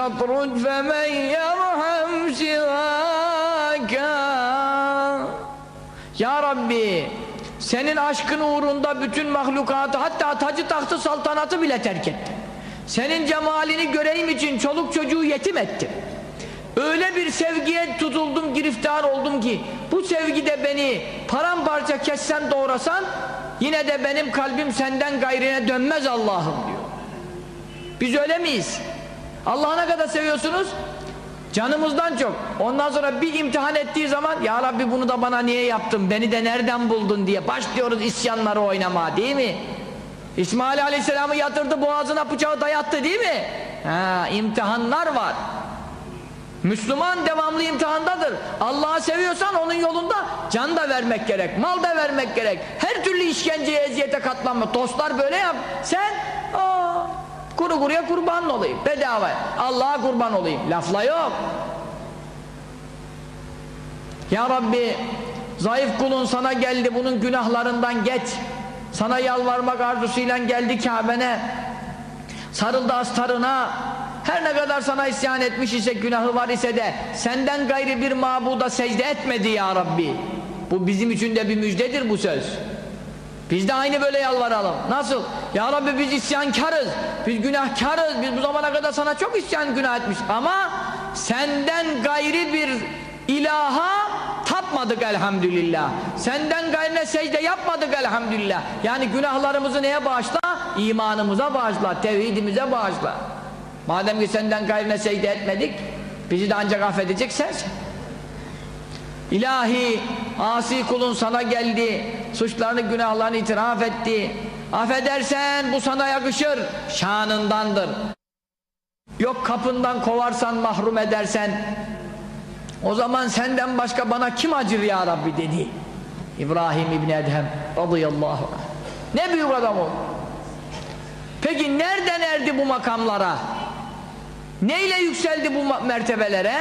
تطرد فمن يرحم سواك Ya Rabbi senin aşkın uğrunda bütün mahlukatı hatta tacı tahtı saltanatı bile terk etti. Senin cemalini göreyim için çoluk çocuğu yetim etti. Öyle bir sevgiye tutuldum, giriftar oldum ki bu sevgide beni paramparça kessen doğrasan yine de benim kalbim senden gayrine dönmez Allah'ım diyor. Biz öyle miyiz? Allah'ı ne kadar seviyorsunuz? Canımızdan çok. Ondan sonra bir imtihan ettiği zaman Ya Rabbi bunu da bana niye yaptın? Beni de nereden buldun diye başlıyoruz isyanları oynama değil mi? İsmail Aleyhisselam'ı yatırdı boğazına bıçağı dayattı değil mi? Ha, imtihanlar var. Müslüman devamlı imtihandadır. Allah'ı seviyorsan onun yolunda can da vermek gerek, mal da vermek gerek. Her türlü işkenceye, eziyete katlanma. Dostlar böyle yap. Sen aa, Kuru kuruya kurban olayım. Bedava. Allah'a kurban olayım. Lafla yok. Ya Rabbi zayıf kulun sana geldi bunun günahlarından geç. Sana yalvarmak arzusuyla geldi Kabe'ne. Sarıldı astarına. Her ne kadar sana isyan etmiş ise günahı var ise de senden gayri bir mabuda secde etmedi ya Rabbi. Bu bizim için de bir müjdedir bu söz. Biz de aynı böyle yalvaralım. Nasıl? Ya Rabbi biz isyankarız, biz günahkarız, biz bu zamana kadar sana çok isyan günah etmiş ama senden gayri bir ilaha tapmadık elhamdülillah. Senden gayrine secde yapmadık elhamdülillah. Yani günahlarımızı neye bağışla? İmanımıza bağışla, tevhidimize bağışla. Madem ki senden gayrine secde etmedik, bizi de ancak affedecek sensin. İlahi asi kulun sana geldi suçlarını günahlarını itiraf etti affedersen bu sana yakışır şanındandır yok kapından kovarsan mahrum edersen o zaman senden başka bana kim acır ya Rabbi dedi İbrahim İbni Edhem radıyallahu anh ne büyük adam o peki nereden erdi bu makamlara neyle yükseldi bu mertebelere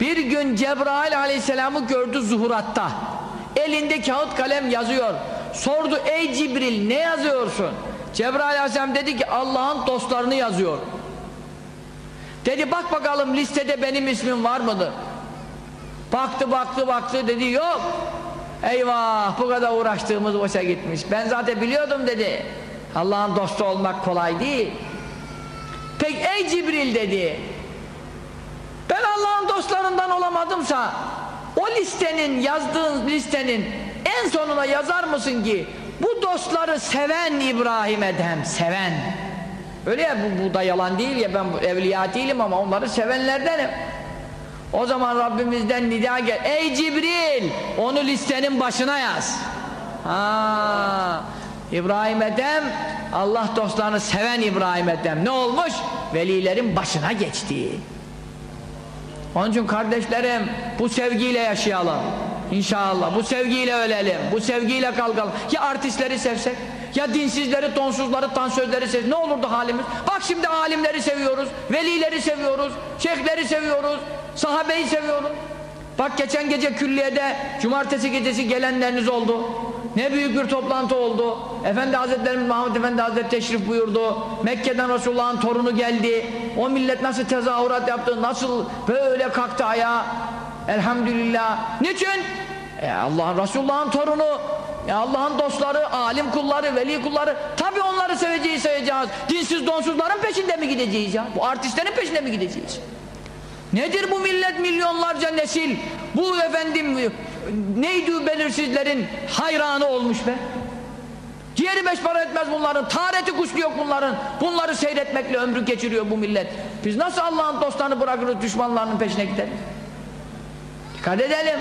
bir gün Cebrail aleyhisselamı gördü zuhuratta. Elinde kağıt kalem yazıyor. Sordu ey Cibril ne yazıyorsun? Cebrail aleyhisselam dedi ki Allah'ın dostlarını yazıyor. Dedi bak bakalım listede benim ismim var mıdır? Baktı baktı baktı dedi yok. Eyvah bu kadar uğraştığımız boşa gitmiş. Ben zaten biliyordum dedi. Allah'ın dostu olmak kolay değil. Peki ey Cibril dedi ben Allah'ın dostlarından olamadımsa o listenin yazdığın listenin en sonuna yazar mısın ki bu dostları seven İbrahim Edhem seven öyle ya bu, bu da yalan değil ya ben evliya değilim ama onları sevenlerdenim o zaman Rabbimizden nida gel ey Cibril onu listenin başına yaz ha, İbrahim Edhem Allah dostlarını seven İbrahim Edhem ne olmuş velilerin başına geçti onun için kardeşlerim bu sevgiyle yaşayalım. İnşallah bu sevgiyle ölelim. Bu sevgiyle kalkalım. Ya artistleri sevsek? Ya dinsizleri, tonsuzları, tansözleri sevsek? Ne olurdu halimiz? Bak şimdi alimleri seviyoruz. Velileri seviyoruz. Şeyhleri seviyoruz. Sahabeyi seviyoruz. Bak geçen gece külliyede cumartesi gecesi gelenleriniz oldu. Ne büyük bir toplantı oldu. Efendi Hazretlerimiz Muhammed Efendi Hazretleri teşrif buyurdu. Mekke'den Resulullah'ın torunu geldi. O millet nasıl tezahürat yaptı, nasıl böyle kalktı ayağa. Elhamdülillah. Niçin? E Allah'ın Resulullah'ın torunu Allah'ın dostları, alim kulları, veli kulları tabi onları seveceğiz seveceğiz dinsiz donsuzların peşinde mi gideceğiz ya bu artistlerin peşinde mi gideceğiz nedir bu millet milyonlarca nesil bu efendim neydi belirsizlerin hayranı olmuş be. Ciğeri beş para etmez bunların, tareti kuşlu yok bunların. Bunları seyretmekle ömrü geçiriyor bu millet. Biz nasıl Allah'ın dostlarını bırakırız, düşmanlarının peşine gidelim? Dikkat edelim.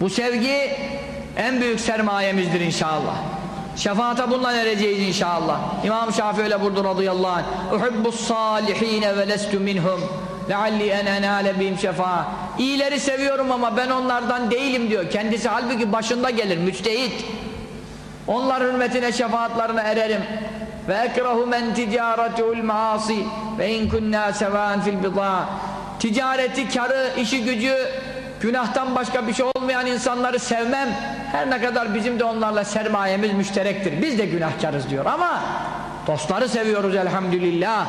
Bu sevgi en büyük sermayemizdir inşallah. Şefaata bununla ereceğiz inşallah. İmam Şafii öyle buyurdu radıyallahu anh. Uhibbus salihine ve lestu minhum لَعَلِّي اَنْ اَنَالَ بِهِمْ شَفَاءً İyileri seviyorum ama ben onlardan değilim diyor. Kendisi halbuki başında gelir, müçtehit. Onlar hürmetine şefaatlerine ererim. Ve ekrahu men ticaretul maasi ve in kunna sevan fil bidâ. Ticareti, karı, işi gücü, günahtan başka bir şey olmayan insanları sevmem. Her ne kadar bizim de onlarla sermayemiz müşterektir. Biz de günahkarız diyor ama dostları seviyoruz elhamdülillah.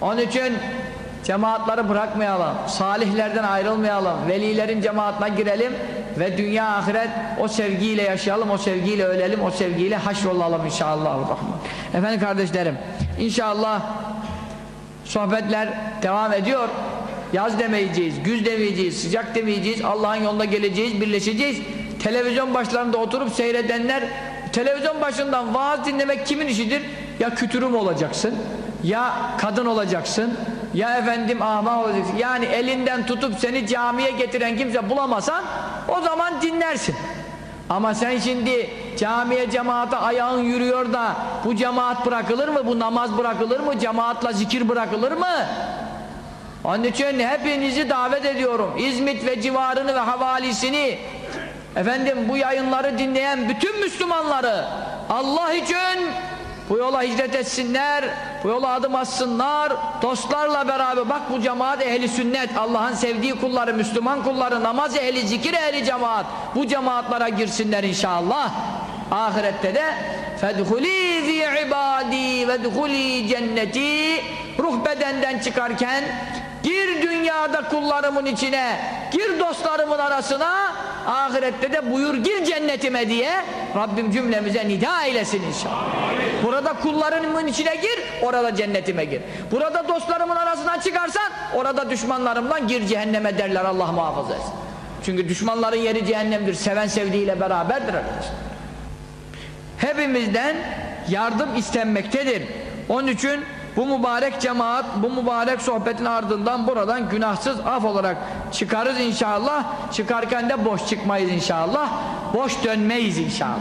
Onun için Cemaatları bırakmayalım, salihlerden ayrılmayalım, velilerin cemaatine girelim ve dünya ahiret o sevgiyle yaşayalım, o sevgiyle ölelim, o sevgiyle haşrolalım inşallah. Efendim kardeşlerim, inşallah sohbetler devam ediyor. Yaz demeyeceğiz, güz demeyeceğiz, sıcak demeyeceğiz, Allah'ın yolunda geleceğiz, birleşeceğiz. Televizyon başlarında oturup seyredenler, televizyon başından vaaz dinlemek kimin işidir? Ya kütürüm olacaksın, ya kadın olacaksın, ya efendim ahmak olacaksın yani elinden tutup seni camiye getiren kimse bulamasan o zaman dinlersin ama sen şimdi camiye cemaate ayağın yürüyor da bu cemaat bırakılır mı bu namaz bırakılır mı cemaatla zikir bırakılır mı onun için hepinizi davet ediyorum İzmit ve civarını ve havalisini efendim bu yayınları dinleyen bütün Müslümanları Allah için bu yola hicret etsinler bu yola adım atsınlar dostlarla beraber bak bu cemaat ehli sünnet Allah'ın sevdiği kulları Müslüman kulları namaz ehli zikir ehli cemaat bu cemaatlara girsinler inşallah ahirette de fedhuli fi ibadi ve vedhuli cenneti ruh bedenden çıkarken Gir dünyada kullarımın içine, gir dostlarımın arasına, ahirette de buyur gir cennetime diye Rabbim cümlemize nida eylesin inşallah. Burada kullarımın içine gir, orada cennetime gir. Burada dostlarımın arasına çıkarsan, orada düşmanlarımdan gir cehenneme derler Allah muhafaza etsin. Çünkü düşmanların yeri cehennemdir, seven sevdiğiyle beraberdir Hepimizden yardım istenmektedir. Onun için bu mübarek cemaat, bu mübarek sohbetin ardından buradan günahsız af olarak çıkarız inşallah. Çıkarken de boş çıkmayız inşallah. Boş dönmeyiz inşallah.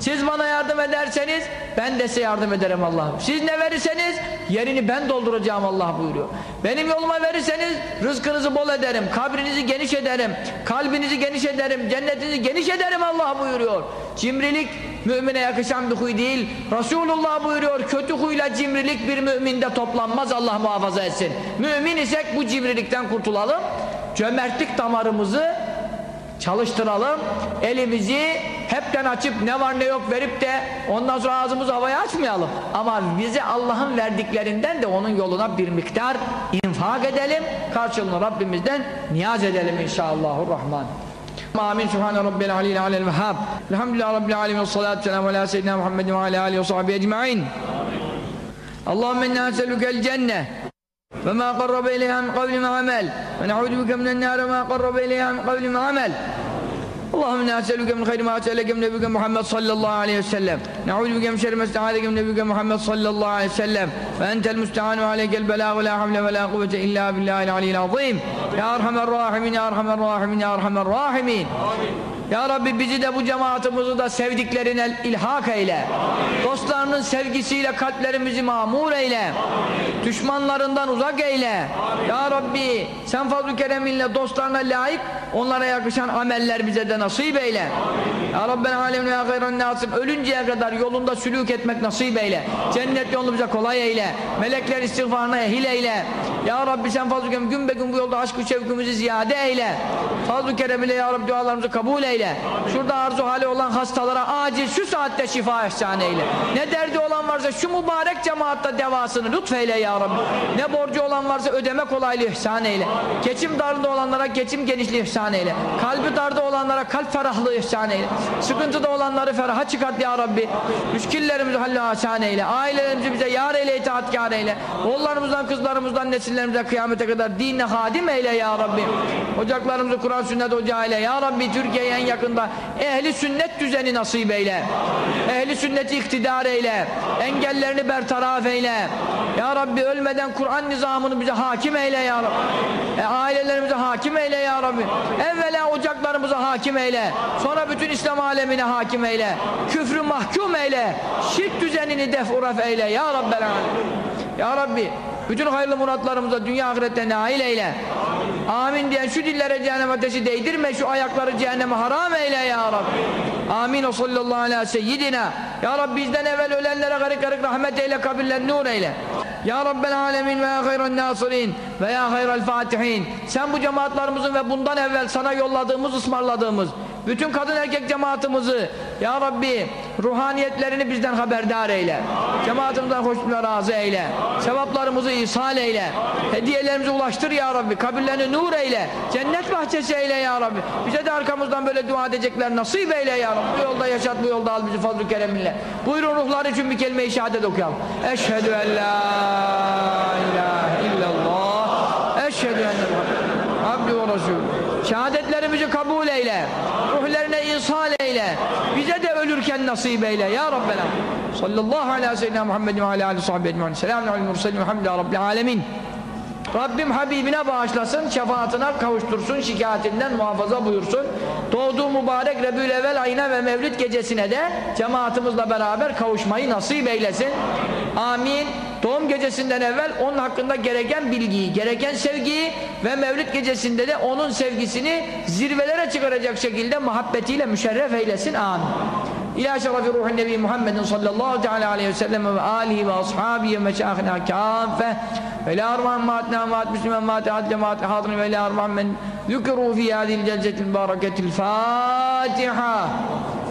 Siz bana yardım ederseniz ben de size yardım ederim Allah'ım. Siz ne verirseniz yerini ben dolduracağım Allah buyuruyor. Benim yoluma verirseniz rızkınızı bol ederim, kabrinizi geniş ederim, kalbinizi geniş ederim, cennetinizi geniş ederim Allah buyuruyor. Cimrilik mümine yakışan bir huy değil. Resulullah buyuruyor kötü huyla cimrilik bir müminde toplanmaz Allah muhafaza etsin. Mümin isek bu cimrilikten kurtulalım. Cömertlik damarımızı çalıştıralım. Elimizi hepten açıp ne var ne yok verip de ondan sonra ağzımızı havaya açmayalım. Ama bizi Allah'ın verdiklerinden de onun yoluna bir miktar infak edelim. Karşılığını Rabbimizden niyaz edelim inşallahurrahman. نعم. آمين سبحان ربي العلي العلي الوهاب الحمد لله رب العالمين والصلاة والسلام على سيدنا محمد وعلى آله وصحبه أجمعين اللهم إنا نسألك الجنة وما قرب إليها من قول وعمل ونعوذ بك من النار وما قرب إليها من قول وعمل اللهم انا نسالك من خير ما اسالك من نبيك محمد صلى الله عليه وسلم نعوذ بك من شر ما استعاذك من نبيك محمد صلى الله عليه وسلم فانت المستعان وعليك البلاغ ولا حول ولا قوه الا بالله العلي العظيم يا ارحم الراحمين يا ارحم الراحمين يا ارحم الراحمين آمين. Ya Rabbi bizi de bu cemaatimizi de sevdiklerine ilhak eyle. Amin. Dostlarının sevgisiyle kalplerimizi mamur eyle. Amin. Düşmanlarından uzak eyle. Amin. Ya Rabbi sen fazl-ı kereminle dostlarına layık onlara yakışan ameller bize de nasip eyle. Amin. Ya Rabbel alemine ya gayran nasip ölünceye kadar yolunda sülük etmek nasip eyle. Amin. Cennet yolunu bize kolay eyle. Melekler istiğfarına ehil eyle. Ya Rabbi sen fazl-ı kerem gün be gün bu yolda aşk-ı şevkimizi ziyade eyle. Fazl-ı keremiyle Ya Rabbi dualarımızı kabul eyle. Şurada arzu hali olan hastalara acil şu saatte şifa ihsan eyle. Ne derdi olan varsa şu mübarek cemaatta devasını lütfeyle Ya Rabbi. Ne borcu olan varsa ödeme kolaylığı ihsan eyle. Geçim darında olanlara geçim genişliği ihsan eyle. Kalbi darda olanlara kalp ferahlığı ihsan eyle. Sıkıntıda olanları feraha çıkart Ya Rabbi. Müşkillerimizi hallâ ihsan eyle. Ailelerimizi bize yar eyle, itaatkâr eyle. Oğullarımızdan, kızlarımızdan, nesil nesillerimize kıyamete kadar dinle hadim eyle ya Rabbi. Ocaklarımızı Kur'an sünnet ocağı ile ya Rabbi. Türkiye'ye en yakında ehli sünnet düzeni nasip eyle. Ehli sünneti iktidar eyle. Engellerini bertaraf eyle. Ya Rabbi ölmeden Kur'an nizamını bize hakim eyle ya Rabbi. E, ailelerimize hakim eyle ya Rabbi. Evvela ocaklarımıza hakim eyle. Sonra bütün İslam alemine hakim eyle. Küfrü mahkum eyle. Şirk düzenini def uraf eyle ya Rabbi Alem. Ya Rabbi bütün hayırlı muratlarımıza dünya ahirette nail eyle. Amin, Amin diyen şu dillere cehennem ateşi değdirme, şu ayakları cehenneme haram eyle ya Rabbi. Amin. O sallallahu aleyhi ve seyyidina. Ya Rabbi bizden evvel ölenlere garip garip rahmet eyle, kabirlerini nur eyle. Ya Rabbel alemin ve ya hayran nasirin ve ya hayral fatihin. Sen bu cemaatlarımızın ve bundan evvel sana yolladığımız, ısmarladığımız bütün kadın erkek cemaatimizi ya Rabbi ruhaniyetlerini bizden haberdar eyle. Cemaatimizden hoşnutla razı eyle. Sevaplarımızı ihsal eyle. Hediyelerimizi ulaştır ya Rabbi. Kabirlerini nur eyle. Cennet bahçesi eyle ya Rabbi. Bize de arkamızdan böyle dua edecekler nasip eyle ya Rabbi. Bu yolda yaşat, bu yolda al bizi fazl-ı kereminle. Buyurun ruhlar için bir kelime-i şehadet okuyalım. Eşhedü en la ilahe illallah. Eşhedü enne Abdü ve Resul. Şehadetlerimizi kabul eyle ishal eyle. Bize de ölürken nasip eyle ya Rabbena. Sallallahu aleyhi ve sellem Muhammed ve aleyhi ve sahibi ecmaîn. Selamun aleyhi ve sellem Rabbil alemin. Rabbim Habibine bağışlasın, şefaatine kavuştursun, şikayetinden muhafaza buyursun. Doğduğu mübarek Rebül Evvel ayına ve Mevlüt gecesine de cemaatimizle beraber kavuşmayı nasip eylesin. Amin. Doğum gecesinden evvel onun hakkında gereken bilgiyi, gereken sevgiyi ve Mevlüt gecesinde de onun sevgisini zirvelere çıkaracak şekilde muhabbetiyle müşerref eylesin. Amin. إلى شرف روح النبي محمد صلى الله تعالى عليه وسلم وآله وأصحابه ومشايخنا كافة وإلى أرواح ماتنا مات مسلمين نعم، مات عدل مات حاضرين وإلى أرواح من ذكروا في هذه الجلسة المباركة الفاتحة